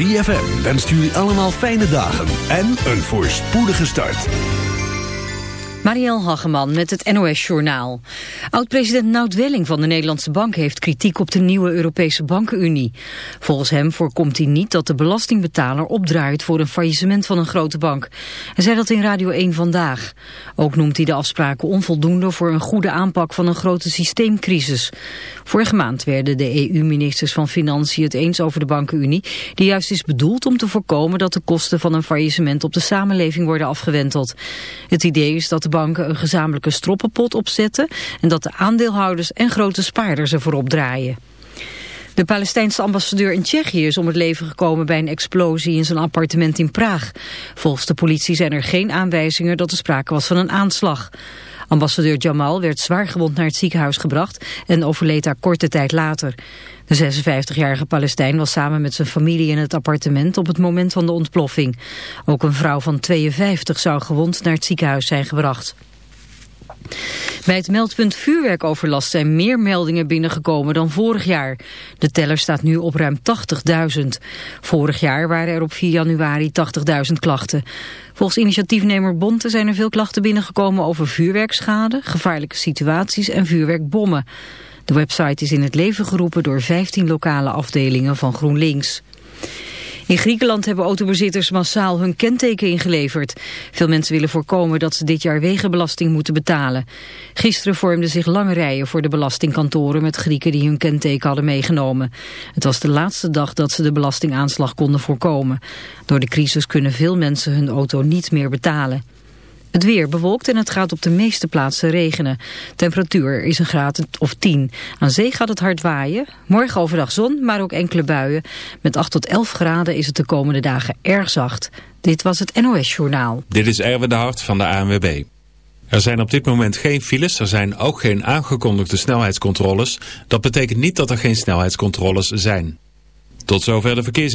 ZFM wenst jullie allemaal fijne dagen en een voorspoedige start. Marielle Hageman met het NOS Journaal. Oud-president Nout Welling van de Nederlandse Bank heeft kritiek op de nieuwe Europese Bankenunie. Volgens hem voorkomt hij niet dat de belastingbetaler opdraait voor een faillissement van een grote bank. Hij zei dat in Radio 1 Vandaag. Ook noemt hij de afspraken onvoldoende voor een goede aanpak van een grote systeemcrisis. Vorige maand werden de EU-ministers van Financiën het eens over de Bankenunie, die juist is bedoeld om te voorkomen dat de kosten van een faillissement op de samenleving worden afgewenteld. Het idee is dat de een gezamenlijke stroppenpot opzetten en dat de aandeelhouders en grote spaarders ervoor opdraaien. De Palestijnse ambassadeur in Tsjechië is om het leven gekomen bij een explosie in zijn appartement in Praag. Volgens de politie zijn er geen aanwijzingen dat er sprake was van een aanslag. Ambassadeur Jamal werd zwaargewond naar het ziekenhuis gebracht en overleed daar korte tijd later. De 56-jarige Palestijn was samen met zijn familie in het appartement op het moment van de ontploffing. Ook een vrouw van 52 zou gewond naar het ziekenhuis zijn gebracht. Bij het meldpunt vuurwerkoverlast zijn meer meldingen binnengekomen dan vorig jaar. De teller staat nu op ruim 80.000. Vorig jaar waren er op 4 januari 80.000 klachten. Volgens initiatiefnemer Bonte zijn er veel klachten binnengekomen over vuurwerkschade, gevaarlijke situaties en vuurwerkbommen. De website is in het leven geroepen door 15 lokale afdelingen van GroenLinks. In Griekenland hebben autobezitters massaal hun kenteken ingeleverd. Veel mensen willen voorkomen dat ze dit jaar wegenbelasting moeten betalen. Gisteren vormden zich lange rijen voor de belastingkantoren met Grieken die hun kenteken hadden meegenomen. Het was de laatste dag dat ze de belastingaanslag konden voorkomen. Door de crisis kunnen veel mensen hun auto niet meer betalen. Het weer bewolkt en het gaat op de meeste plaatsen regenen. Temperatuur is een graad of 10. Aan zee gaat het hard waaien. Morgen overdag zon, maar ook enkele buien. Met 8 tot 11 graden is het de komende dagen erg zacht. Dit was het NOS Journaal. Dit is Erwin de Hart van de ANWB. Er zijn op dit moment geen files, er zijn ook geen aangekondigde snelheidscontroles. Dat betekent niet dat er geen snelheidscontroles zijn. Tot zover de verkeers...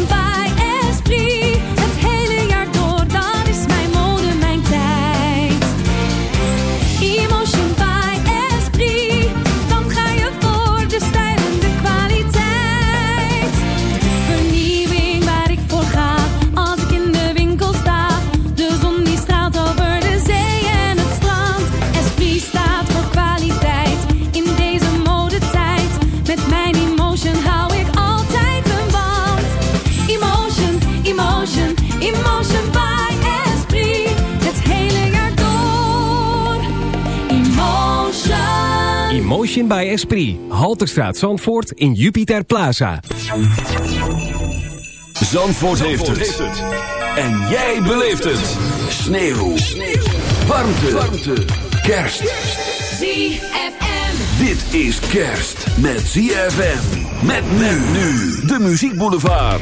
Emotion by Esprit. Halterstraat Zandvoort in Jupiter Plaza. Zandvoort, heeft, het. En jij beleeft het. Sneeuw. Warmte. Warmte. Kerst. ZFM. Dit is kerst met ZFM. Met men nu. De Muziek Boulevard.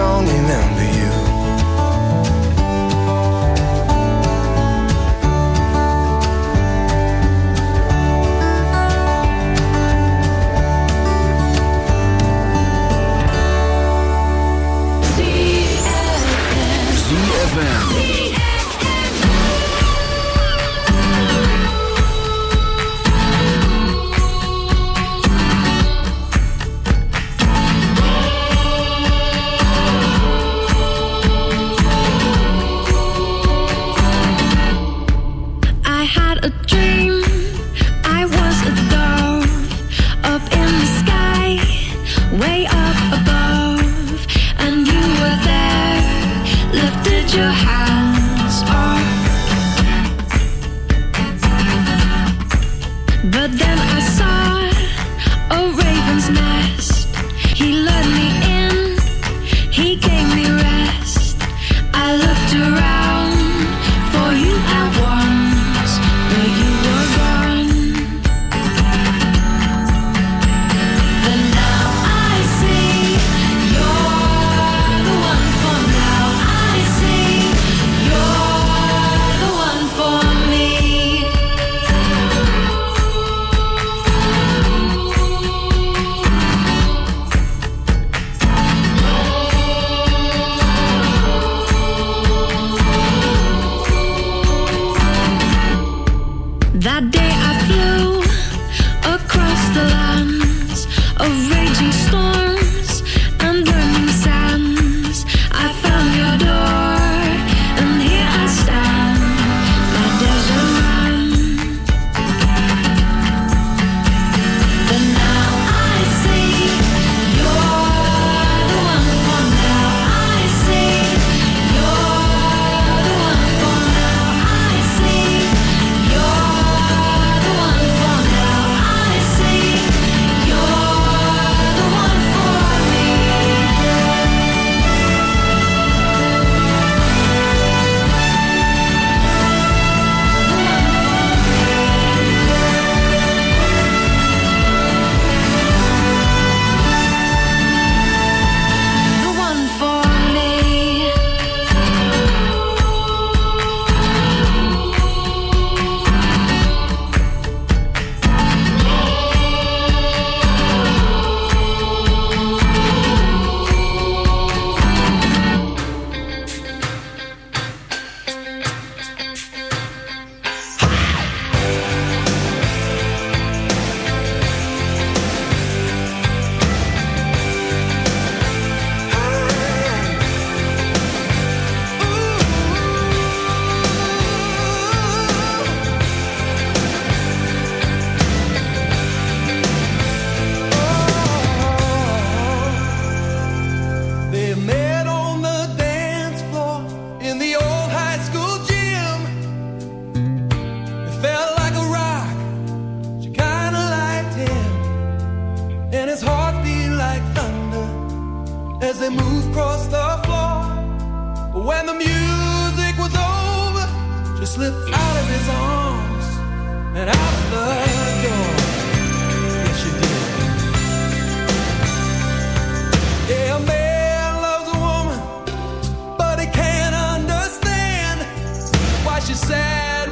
Don't remember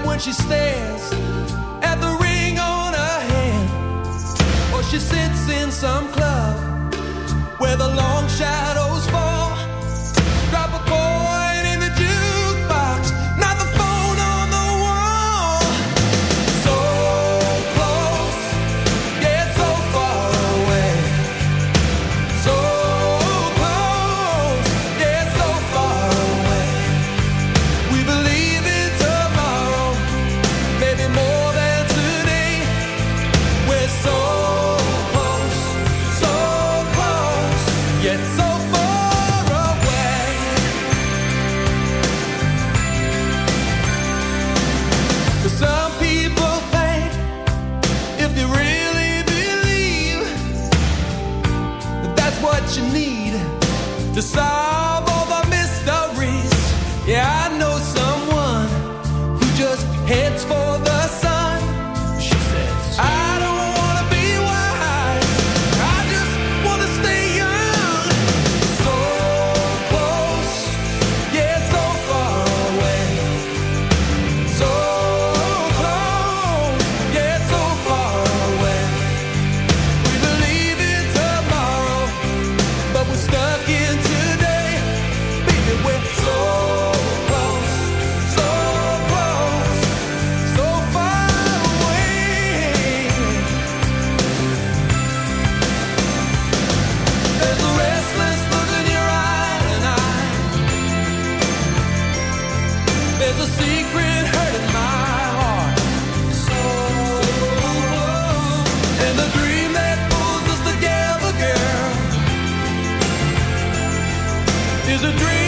when she stares at the ring on her hand. Or she sits in some club where the long shadow. is a dream.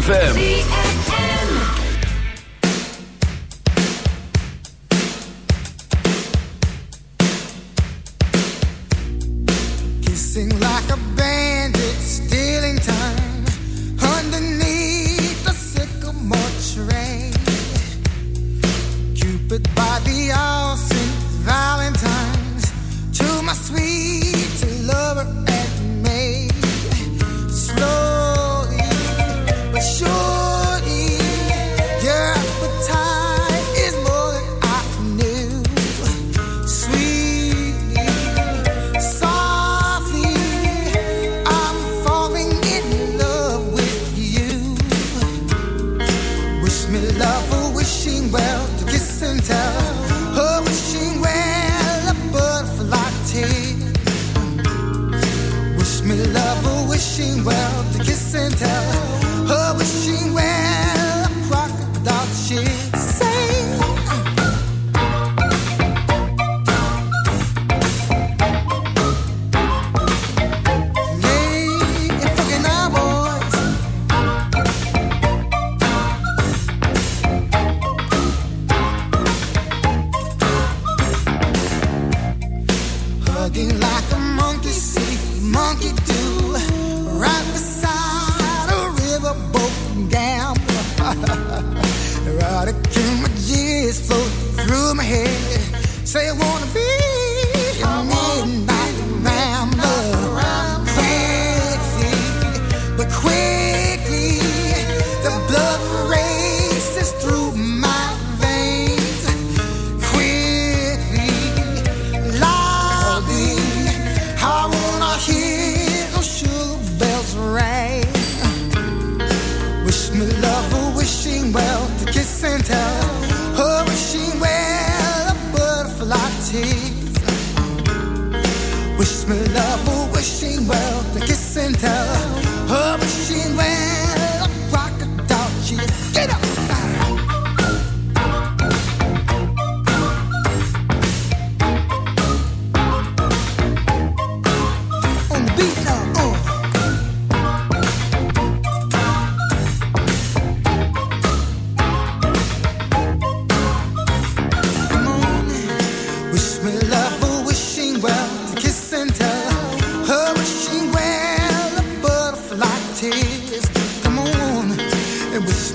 ZFM.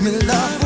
Me love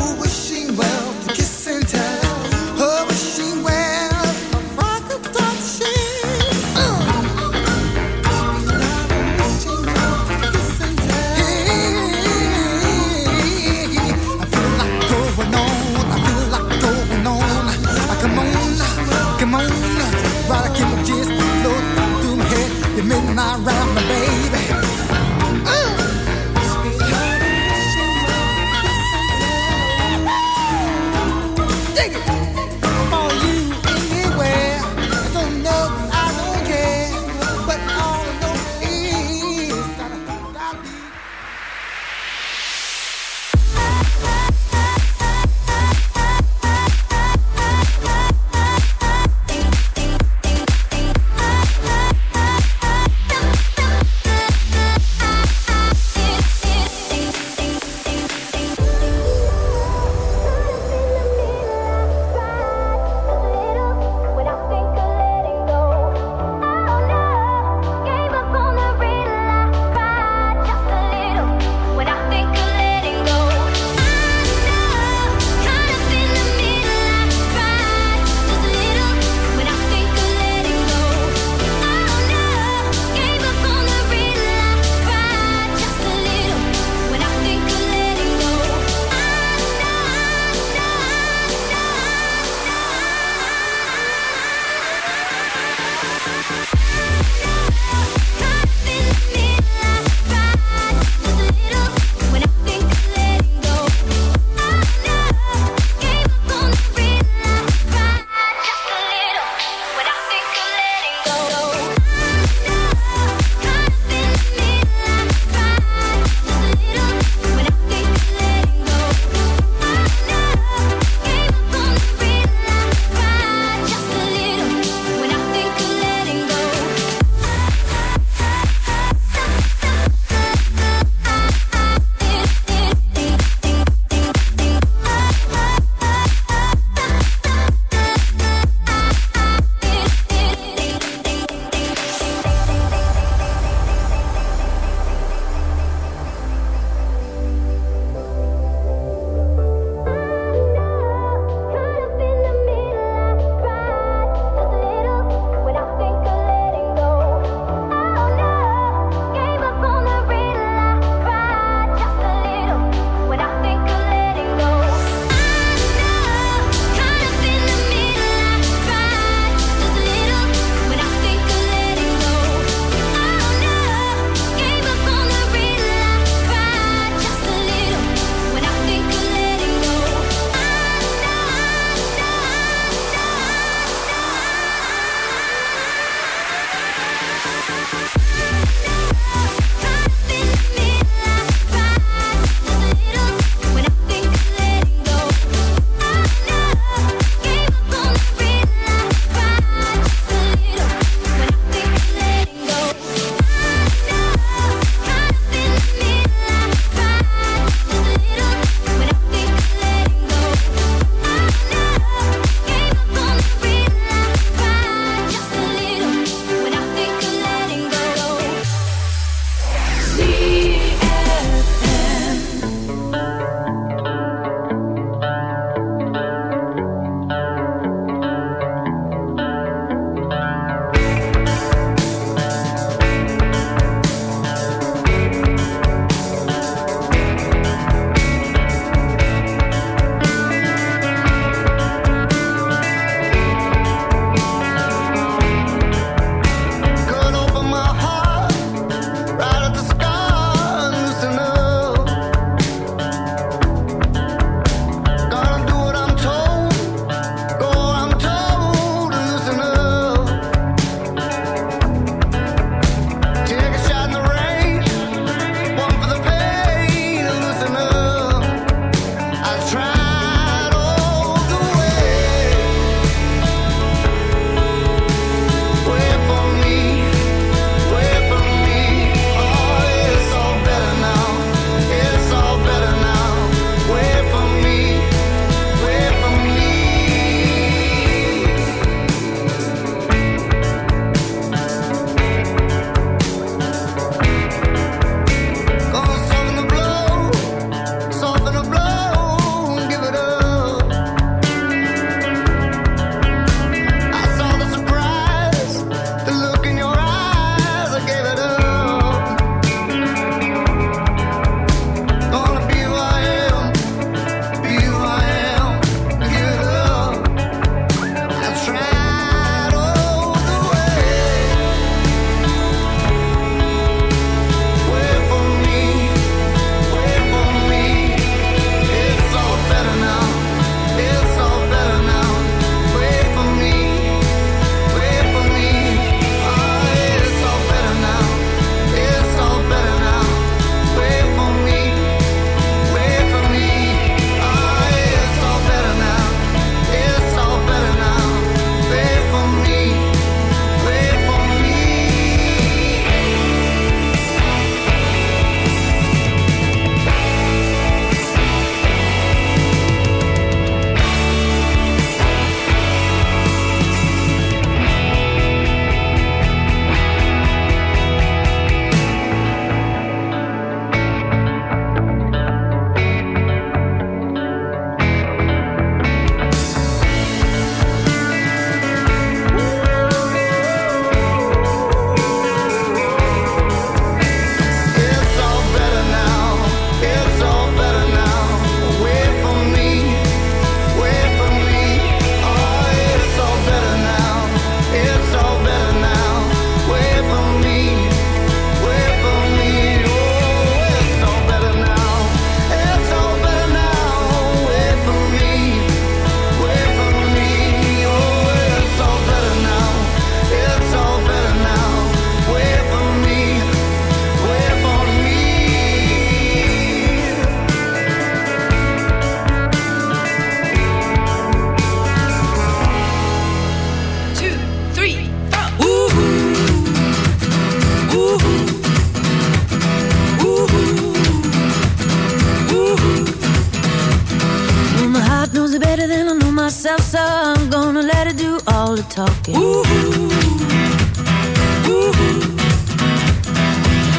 to let her do all the talking.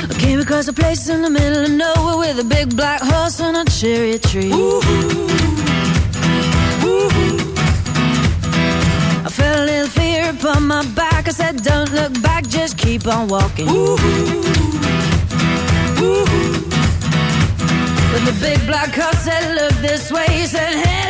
I came across a place in the middle of nowhere with a big black horse and a cherry tree. I felt a little fear upon my back. I said, Don't look back, just keep on walking. But the big black horse said, Look this way. He said, Hey,